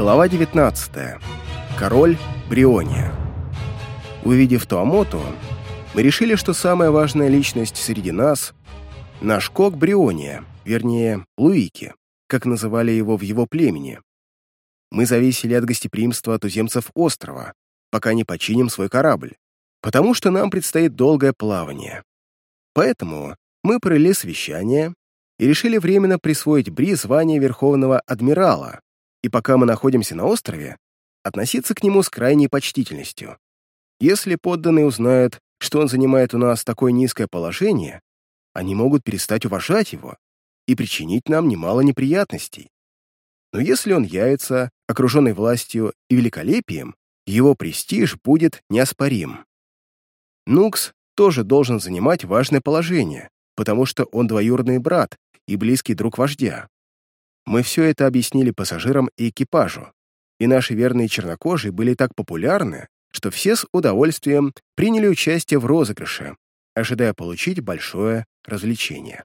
Глава 19. Король Бриония. Увидев Туамоту, мы решили, что самая важная личность среди нас — наш кок Бриония, вернее, Луики, как называли его в его племени. Мы зависели от гостеприимства туземцев острова, пока не починим свой корабль, потому что нам предстоит долгое плавание. Поэтому мы провели совещание и решили временно присвоить Бри звание Верховного Адмирала, и пока мы находимся на острове, относиться к нему с крайней почтительностью. Если подданные узнают, что он занимает у нас такое низкое положение, они могут перестать уважать его и причинить нам немало неприятностей. Но если он явится, окруженный властью и великолепием, его престиж будет неоспорим. Нукс тоже должен занимать важное положение, потому что он двоюродный брат и близкий друг вождя. Мы все это объяснили пассажирам и экипажу, и наши верные чернокожие были так популярны, что все с удовольствием приняли участие в розыгрыше, ожидая получить большое развлечение.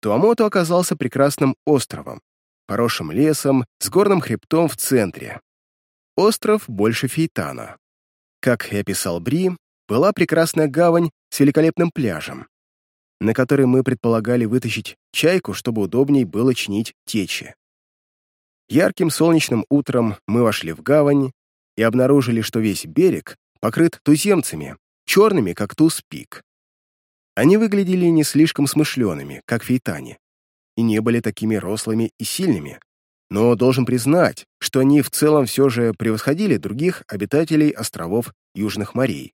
Туамото оказался прекрасным островом, поросшим лесом, с горным хребтом в центре. Остров больше Фейтана. Как и описал Бри, была прекрасная гавань с великолепным пляжем, на который мы предполагали вытащить чайку, чтобы удобней было чинить течи. Ярким солнечным утром мы вошли в гавань и обнаружили, что весь берег покрыт туземцами, черными, как туз пик. Они выглядели не слишком смышленными, как фейтане, и не были такими рослыми и сильными, но должен признать, что они в целом все же превосходили других обитателей островов Южных морей.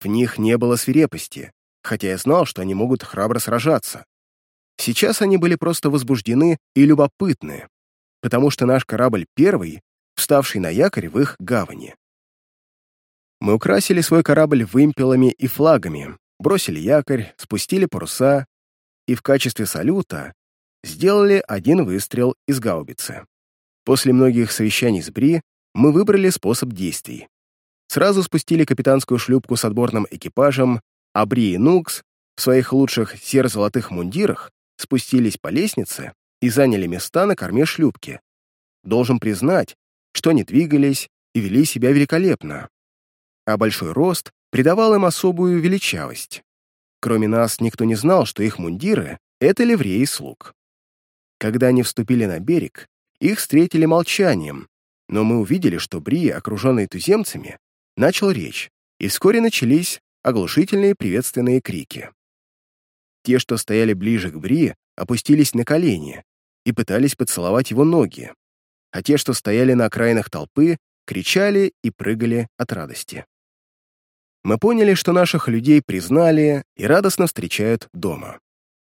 В них не было свирепости, хотя я знал, что они могут храбро сражаться. Сейчас они были просто возбуждены и любопытны, потому что наш корабль первый, вставший на якорь в их гавани. Мы украсили свой корабль вымпелами и флагами, бросили якорь, спустили паруса и в качестве салюта сделали один выстрел из гаубицы. После многих совещаний с Бри мы выбрали способ действий. Сразу спустили капитанскую шлюпку с отборным экипажем а Бри и Нукс в своих лучших серо-золотых мундирах спустились по лестнице и заняли места на корме шлюпки. Должен признать, что они двигались и вели себя великолепно, а большой рост придавал им особую величавость. Кроме нас, никто не знал, что их мундиры — это ливреи слуг. Когда они вступили на берег, их встретили молчанием, но мы увидели, что Бри, окруженный туземцами, начал речь, и вскоре начались оглушительные приветственные крики. Те, что стояли ближе к Бри, опустились на колени и пытались поцеловать его ноги, а те, что стояли на окраинах толпы, кричали и прыгали от радости. Мы поняли, что наших людей признали и радостно встречают дома.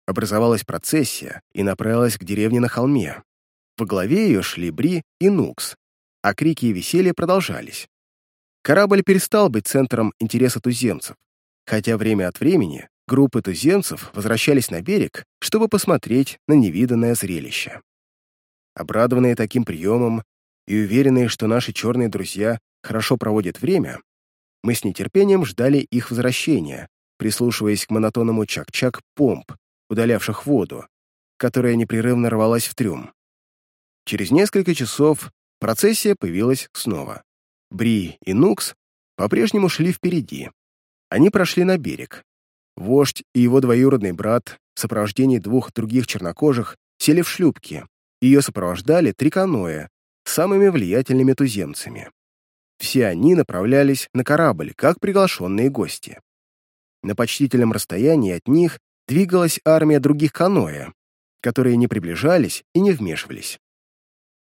Образовалась процессия и направилась к деревне на холме. Во главе ее шли Бри и Нукс, а крики и веселье продолжались. Корабль перестал быть центром интереса туземцев хотя время от времени группы туземцев возвращались на берег, чтобы посмотреть на невиданное зрелище. Обрадованные таким приемом и уверенные, что наши черные друзья хорошо проводят время, мы с нетерпением ждали их возвращения, прислушиваясь к монотонному чак-чак помп, удалявших воду, которая непрерывно рвалась в трюм. Через несколько часов процессия появилась снова. Бри и Нукс по-прежнему шли впереди, они прошли на берег. Вождь и его двоюродный брат в сопровождении двух других чернокожих сели в шлюпки. Ее сопровождали три каноэ с самыми влиятельными туземцами. Все они направлялись на корабль, как приглашенные гости. На почтительном расстоянии от них двигалась армия других каноэ, которые не приближались и не вмешивались.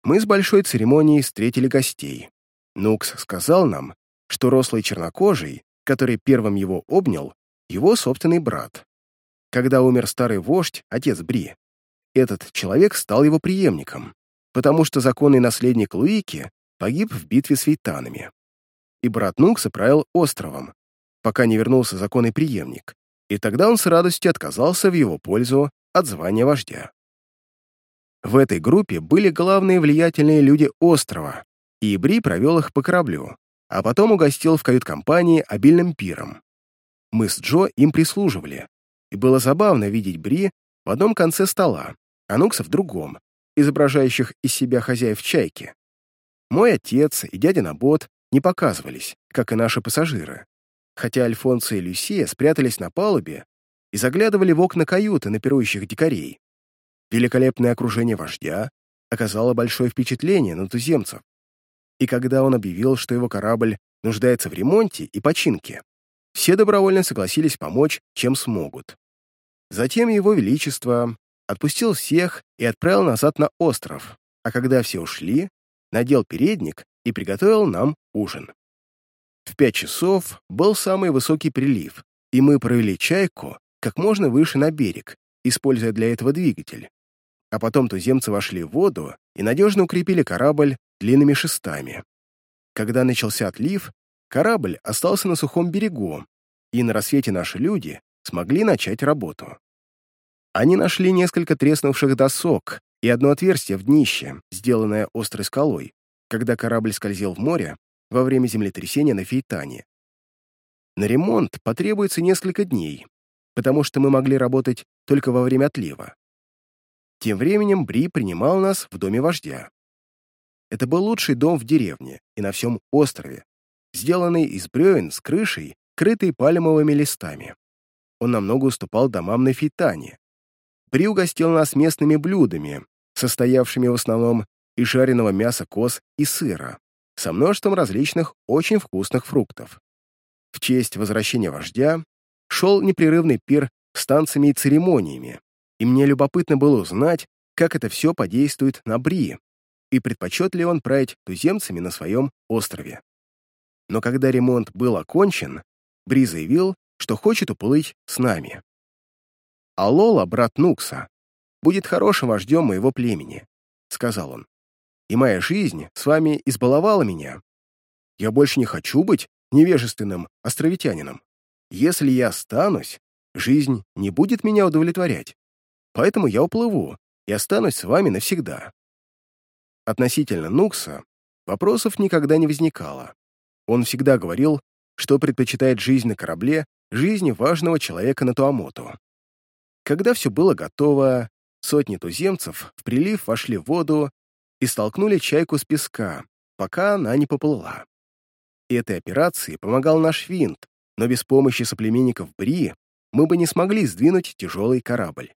Мы с большой церемонией встретили гостей. Нукс сказал нам, что рослый чернокожий который первым его обнял, его собственный брат. Когда умер старый вождь, отец Бри, этот человек стал его преемником, потому что законный наследник Луики погиб в битве с вейтанами. И брат Нукса правил островом, пока не вернулся законный преемник, и тогда он с радостью отказался в его пользу от звания вождя. В этой группе были главные влиятельные люди острова, и Бри провел их по кораблю, а потом угостил в кают-компании обильным пиром. Мы с Джо им прислуживали, и было забавно видеть Бри в одном конце стола, а Нукса в другом, изображающих из себя хозяев чайки, Мой отец и дядя Набот не показывались, как и наши пассажиры, хотя Альфонсо и Люсия спрятались на палубе и заглядывали в окна каюты на пирующих дикарей. Великолепное окружение вождя оказало большое впечатление на туземцев. И когда он объявил, что его корабль нуждается в ремонте и починке, все добровольно согласились помочь, чем смогут. Затем его величество отпустил всех и отправил назад на остров, а когда все ушли, надел передник и приготовил нам ужин. В пять часов был самый высокий прилив, и мы провели чайку как можно выше на берег, используя для этого двигатель. А потом туземцы вошли в воду и надежно укрепили корабль длинными шестами. Когда начался отлив, корабль остался на сухом берегу, и на рассвете наши люди смогли начать работу. Они нашли несколько треснувших досок и одно отверстие в днище, сделанное острой скалой, когда корабль скользил в море во время землетрясения на Фейтане. На ремонт потребуется несколько дней, потому что мы могли работать только во время отлива. Тем временем Бри принимал нас в доме вождя. Это был лучший дом в деревне и на всем острове, сделанный из бревен с крышей, крытой пальмовыми листами. Он намного уступал домам на Фейтане. Бри угостил нас местными блюдами, состоявшими в основном из жареного мяса коз и сыра, со множеством различных очень вкусных фруктов. В честь возвращения вождя шел непрерывный пир с танцами и церемониями, и мне любопытно было узнать, как это все подействует на Бри, и предпочет ли он править туземцами на своем острове. Но когда ремонт был окончен, Бри заявил, что хочет уплыть с нами. А Лола, брат Нукса, будет хорошим вождем моего племени, — сказал он. И моя жизнь с вами избаловала меня. Я больше не хочу быть невежественным островитянином. Если я останусь, жизнь не будет меня удовлетворять. Поэтому я уплыву и останусь с вами навсегда. Относительно Нукса вопросов никогда не возникало. Он всегда говорил, что предпочитает жизнь на корабле жизни важного человека на Туамоту. Когда все было готово, сотни туземцев в прилив вошли в воду и столкнули чайку с песка, пока она не поплыла. Этой операции помогал наш винт, но без помощи соплеменников Бри мы бы не смогли сдвинуть тяжелый корабль.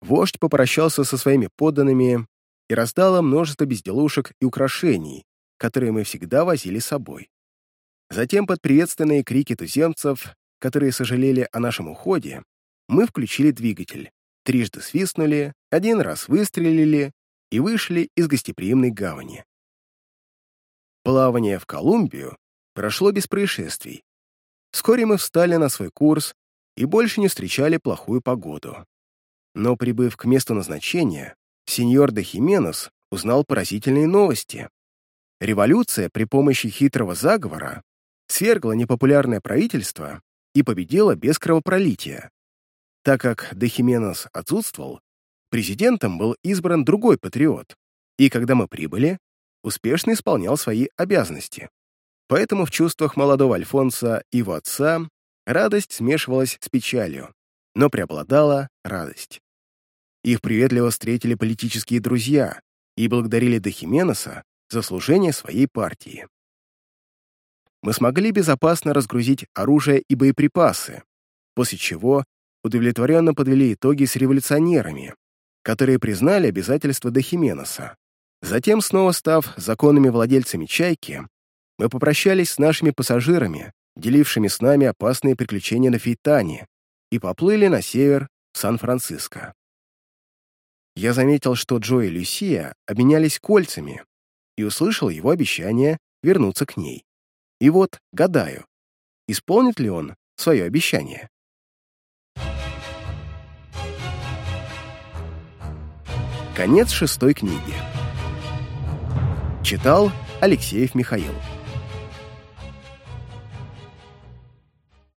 Вождь попрощался со своими подданными и раздал им множество безделушек и украшений, которые мы всегда возили с собой. Затем под приветственные крики туземцев, которые сожалели о нашем уходе, мы включили двигатель, трижды свистнули, один раз выстрелили и вышли из гостеприимной гавани. Плавание в Колумбию прошло без происшествий. Вскоре мы встали на свой курс и больше не встречали плохую погоду. Но, прибыв к месту назначения, сеньор де Хименес узнал поразительные новости. Революция при помощи хитрого заговора свергла непопулярное правительство и победила без кровопролития. Так как де Хименес отсутствовал, президентом был избран другой патриот, и когда мы прибыли, успешно исполнял свои обязанности. Поэтому в чувствах молодого Альфонса и его отца радость смешивалась с печалью, но преобладала радость. Их приветливо встретили политические друзья и благодарили Дехименеса за служение своей партии. Мы смогли безопасно разгрузить оружие и боеприпасы, после чего удовлетворенно подвели итоги с революционерами, которые признали обязательства Дехименеса Затем, снова став законными владельцами «Чайки», мы попрощались с нашими пассажирами, делившими с нами опасные приключения на Фейтане, и поплыли на север, в Сан-Франциско. Я заметил, что Джо и Люсия обменялись кольцами, и услышал его обещание вернуться к ней. И вот, гадаю, исполнит ли он свое обещание. Конец шестой книги. Читал Алексеев Михаил.